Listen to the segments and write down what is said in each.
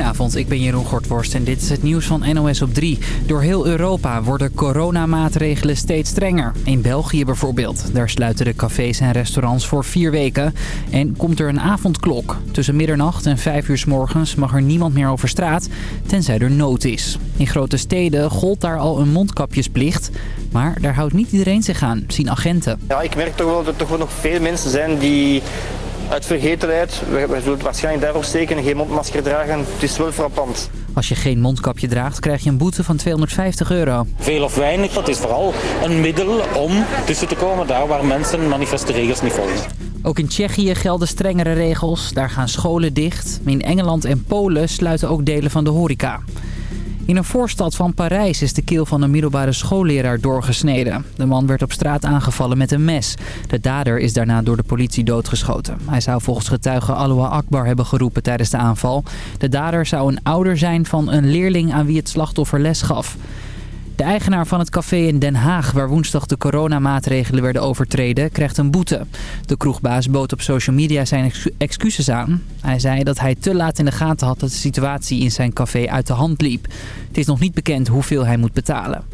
Goedenavond, ik ben Jeroen Gortworst en dit is het nieuws van NOS op 3. Door heel Europa worden coronamaatregelen steeds strenger. In België bijvoorbeeld. Daar sluiten de cafés en restaurants voor vier weken. En komt er een avondklok. Tussen middernacht en vijf uur s morgens mag er niemand meer over straat, tenzij er nood is. In grote steden gold daar al een mondkapjesplicht. Maar daar houdt niet iedereen zich aan, zien agenten. Ja, ik merk toch wel dat er toch nog veel mensen zijn die uit vergetelheid, we, we zullen het waarschijnlijk daarop steken en geen mondmasker dragen. Het is wel frappant. Als je geen mondkapje draagt, krijg je een boete van 250 euro. Veel of weinig, dat is vooral een middel om tussen te komen daar waar mensen manifeste regels niet volgen. Ook in Tsjechië gelden strengere regels. Daar gaan scholen dicht. In Engeland en Polen sluiten ook delen van de horeca. In een voorstad van Parijs is de keel van een middelbare schoolleraar doorgesneden. De man werd op straat aangevallen met een mes. De dader is daarna door de politie doodgeschoten. Hij zou volgens getuigen Aloha Akbar hebben geroepen tijdens de aanval. De dader zou een ouder zijn van een leerling aan wie het slachtoffer les gaf. De eigenaar van het café in Den Haag, waar woensdag de coronamaatregelen werden overtreden, krijgt een boete. De kroegbaas bood op social media zijn excuses aan. Hij zei dat hij te laat in de gaten had dat de situatie in zijn café uit de hand liep. Het is nog niet bekend hoeveel hij moet betalen.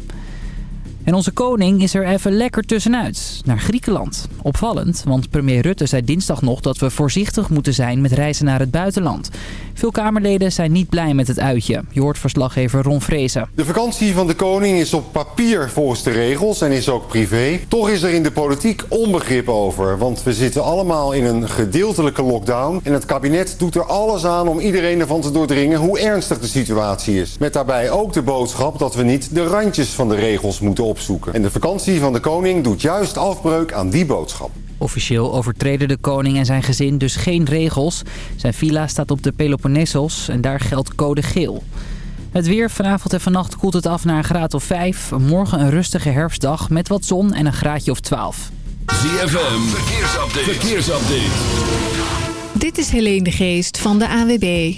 En onze koning is er even lekker tussenuit, naar Griekenland. Opvallend, want premier Rutte zei dinsdag nog dat we voorzichtig moeten zijn met reizen naar het buitenland. Veel Kamerleden zijn niet blij met het uitje. Je hoort verslaggever Ron Vrezen. De vakantie van de koning is op papier volgens de regels en is ook privé. Toch is er in de politiek onbegrip over. Want we zitten allemaal in een gedeeltelijke lockdown. En het kabinet doet er alles aan om iedereen ervan te doordringen hoe ernstig de situatie is. Met daarbij ook de boodschap dat we niet de randjes van de regels moeten opzoeken. En de vakantie van de koning doet juist afbreuk aan die boodschap. Officieel overtreden de koning en zijn gezin dus geen regels. Zijn villa staat op de Peloponnesos en daar geldt code geel. Het weer vanavond en vannacht koelt het af naar een graad of 5. Morgen een rustige herfstdag met wat zon en een graadje of 12. ZFM, verkeersupdate. verkeersupdate. Dit is Helene de Geest van de AWB.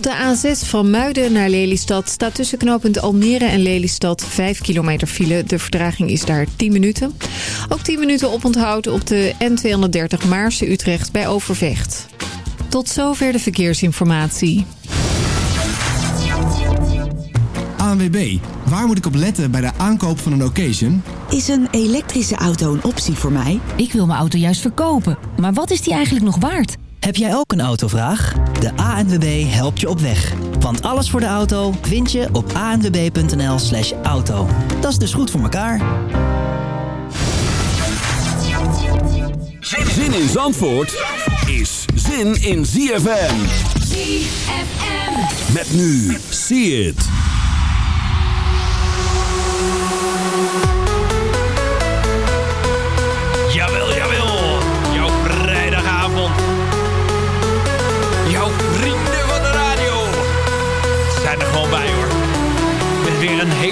Op de A6 van Muiden naar Lelystad staat tussen knooppunt Almere en Lelystad 5 kilometer file. De vertraging is daar 10 minuten. Ook 10 minuten oponthoud op de N230 Maarse-Utrecht bij Overvecht. Tot zover de verkeersinformatie. ANWB, waar moet ik op letten bij de aankoop van een occasion? Is een elektrische auto een optie voor mij? Ik wil mijn auto juist verkopen, maar wat is die eigenlijk nog waard? Heb jij ook een autovraag? De ANWB helpt je op weg. Want alles voor de auto vind je op anwb.nl slash auto. Dat is dus goed voor elkaar. Zin in Zandvoort is zin in ZFM. ZFM. Met nu, see it.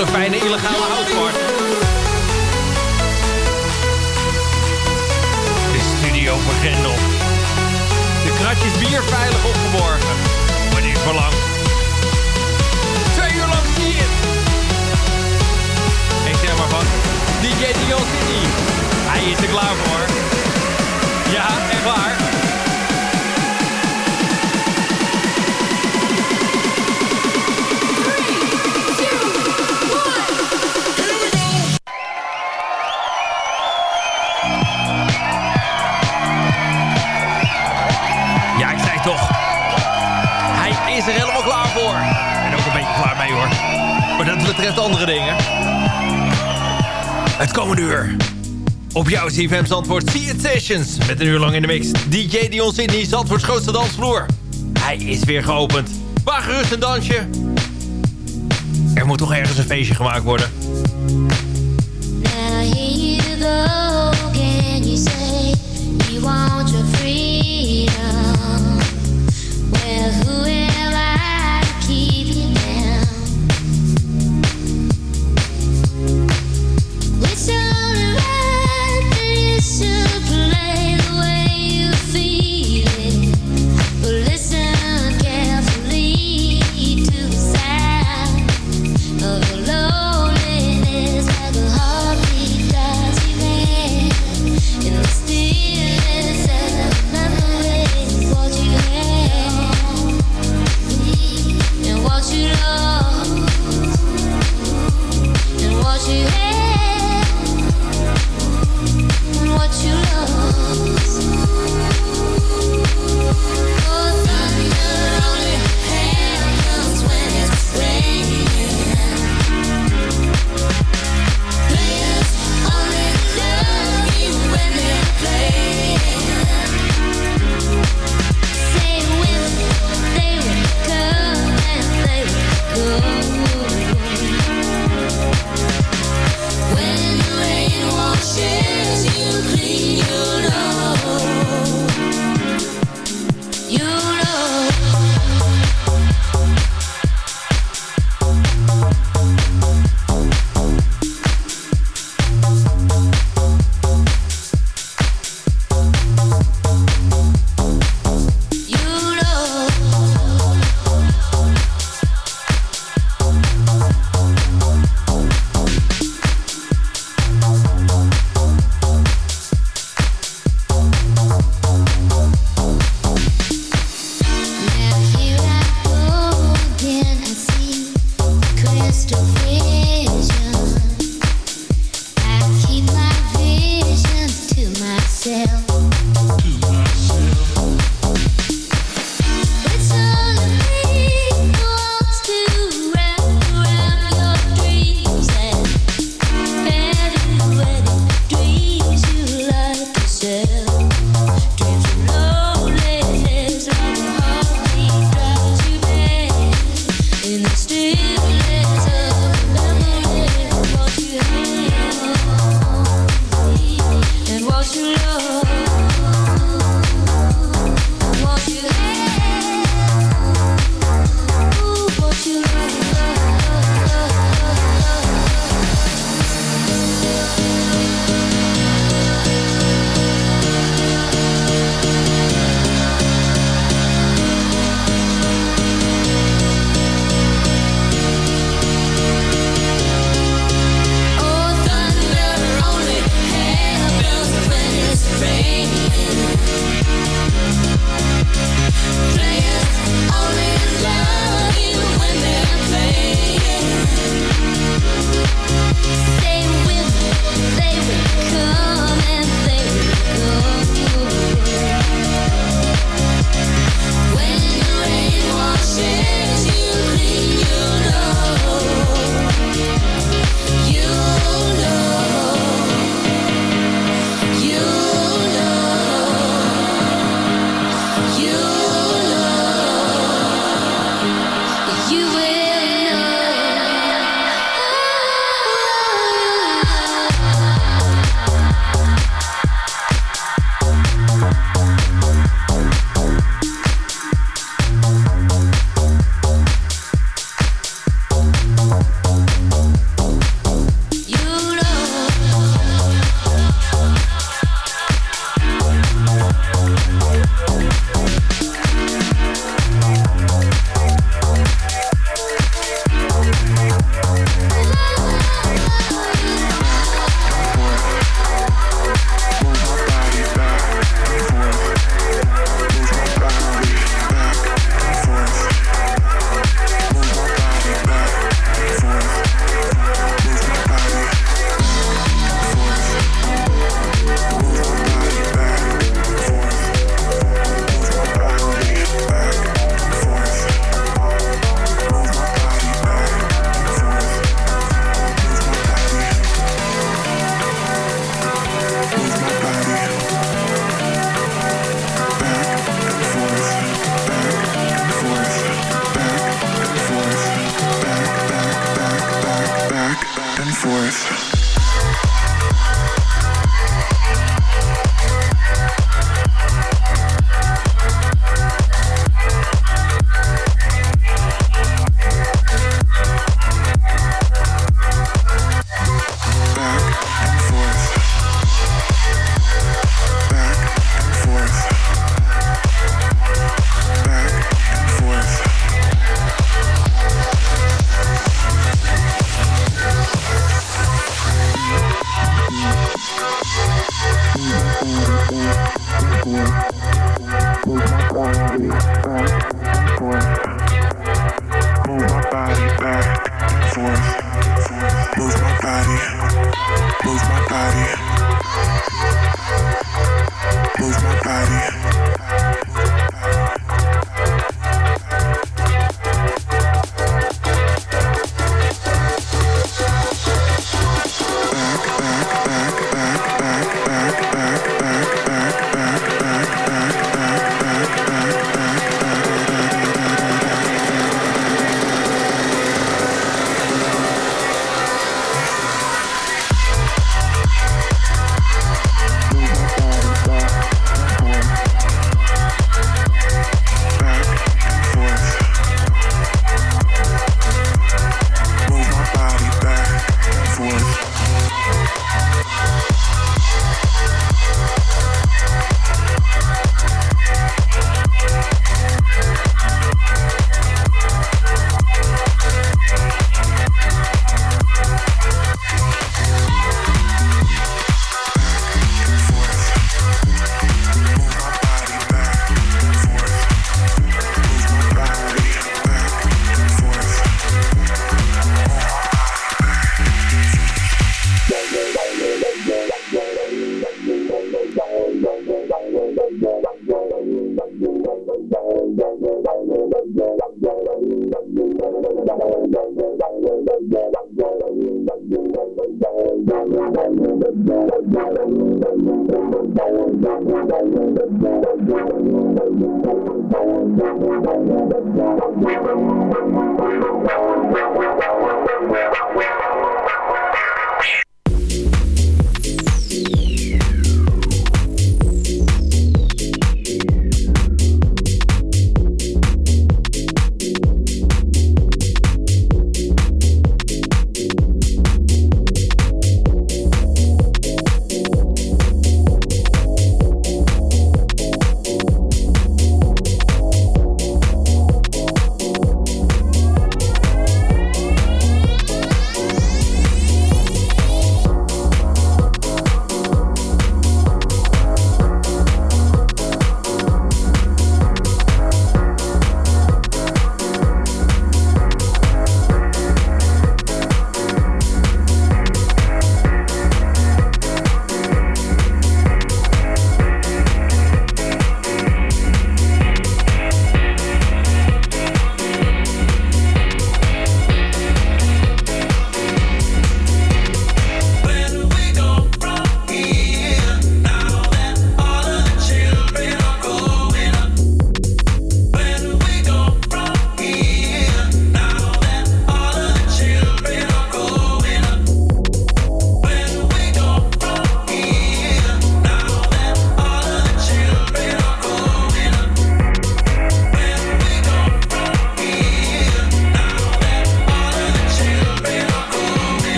Hele fijne illegale houtpart. De studio voor Grendel. De kratjes bier veilig opgeborgen. Wanneer het verlangt. Twee uur lang zie je het. Ik zeg maar van DJ Dion City. Hij is er klaar voor. Ja, echt waar. Komende. Op jouw CFM Zandvoort See It Sessions. Met een uur lang in de mix. DJ Dion Sydney, Zandvoorts grootste dansvloer. Hij is weer geopend. Waag gerust een dansje. Er moet toch ergens een feestje gemaakt worden.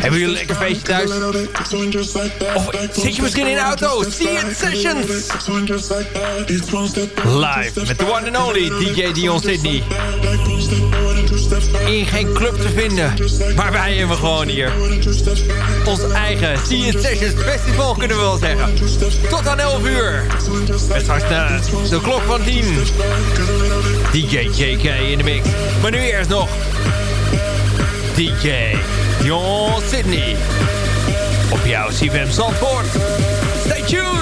Hebben jullie een lekker feestje thuis? Of zit je misschien in de auto? See it sessions! Live met the one and only DJ Dion Sydney. In geen club te vinden, maar wij hebben gewoon hier. Ons eigen See it sessions festival kunnen we wel zeggen. Tot aan 11 uur. Het straks eh, de klok van 10. DJ JK in de mix. Maar nu eerst nog DJ John Sydney. Op jouw CVM Zandvoort. Stay tuned!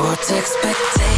What expectations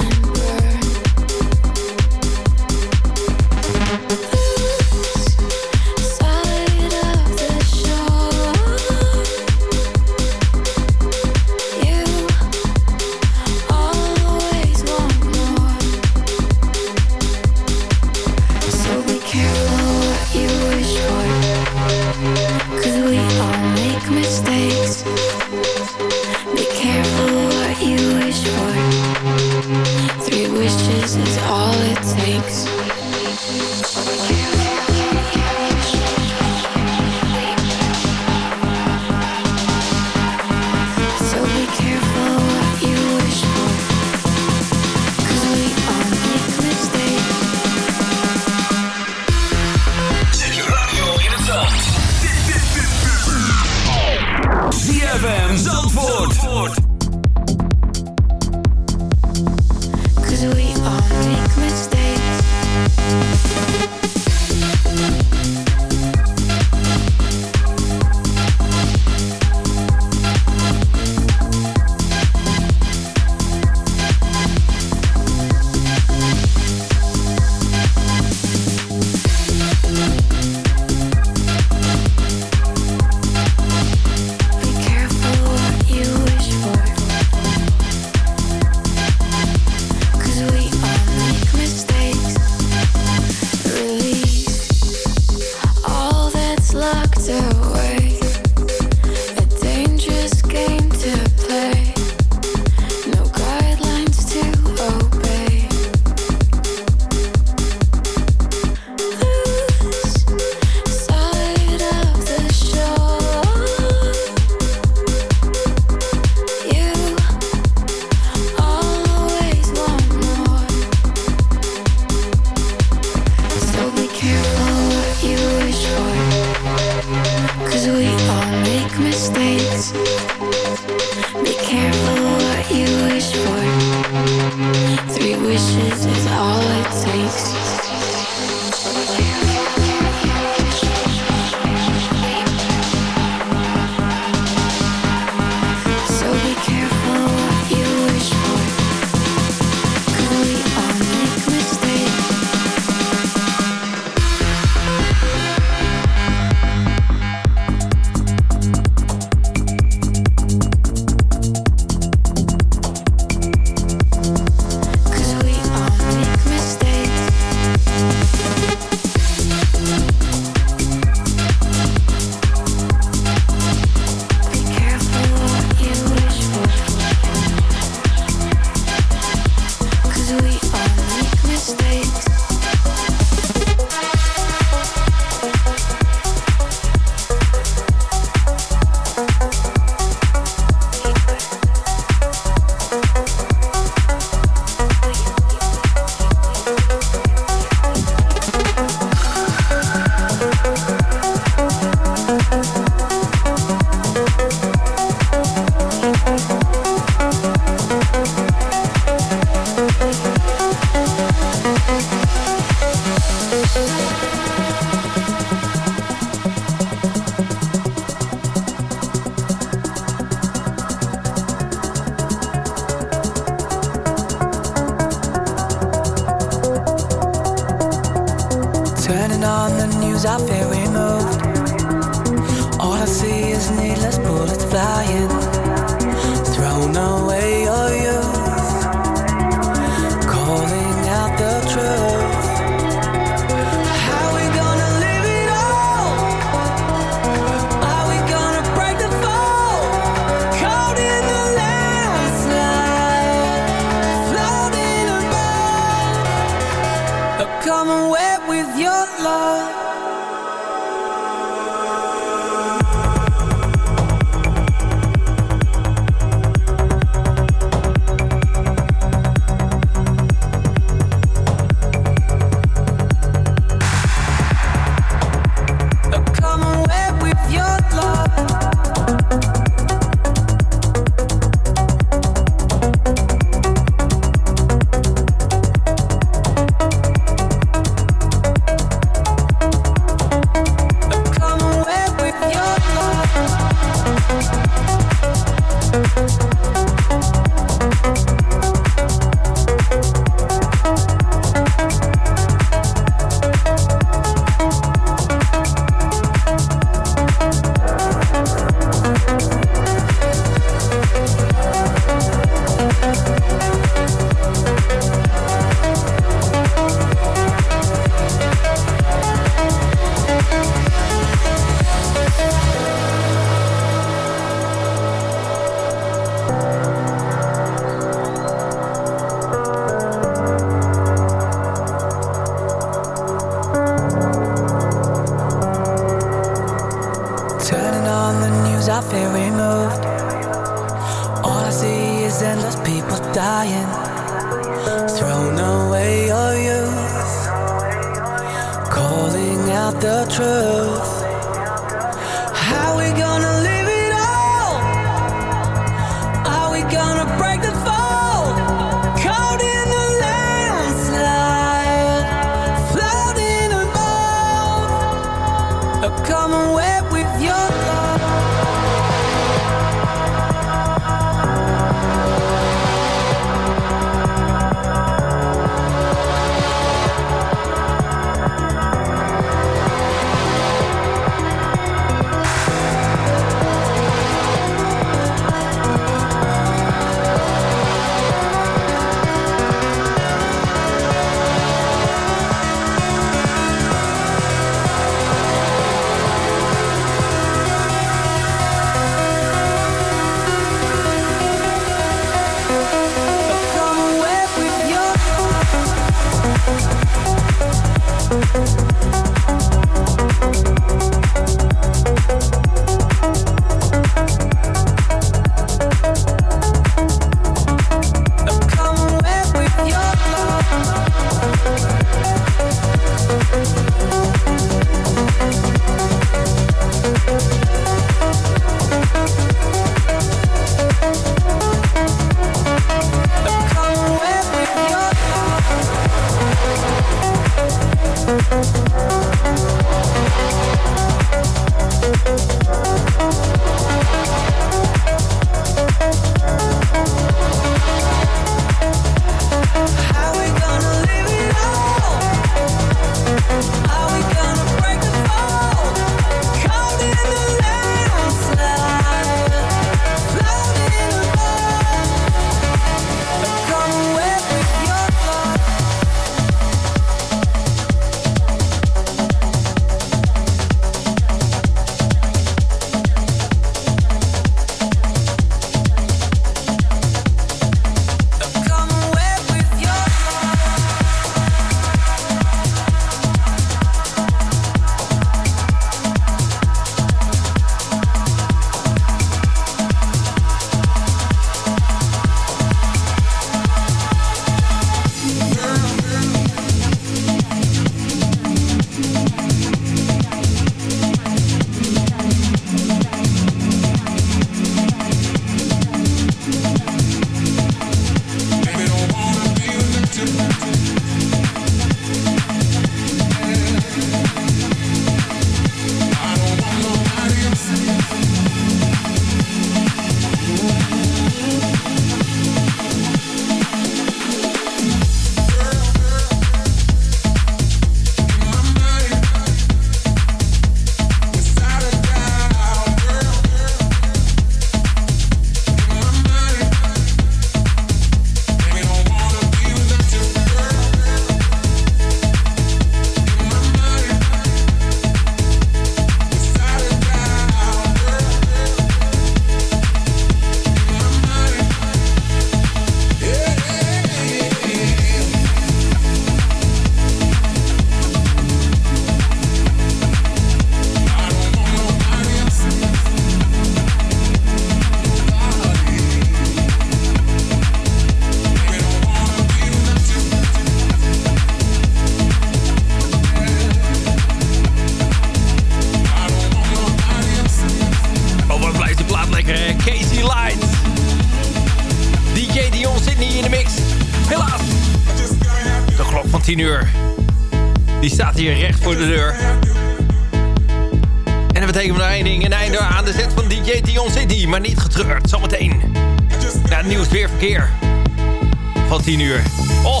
10 uur. Oh.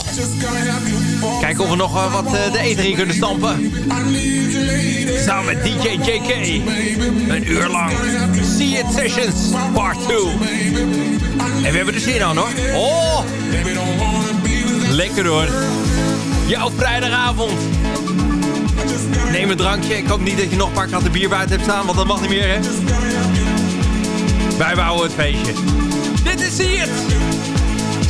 Kijken of we nog eh, wat eh, de eten in kunnen stampen. Samen met DJ JK. Een uur lang. See It Sessions Part 2. En we hebben er zin aan hoor. Oh! Lekker hoor. Jouw vrijdagavond. Neem een drankje. Ik hoop niet dat je nog een paar kratten bier buiten hebt staan. Want dat mag niet meer hè. Wij bouwen het feestje.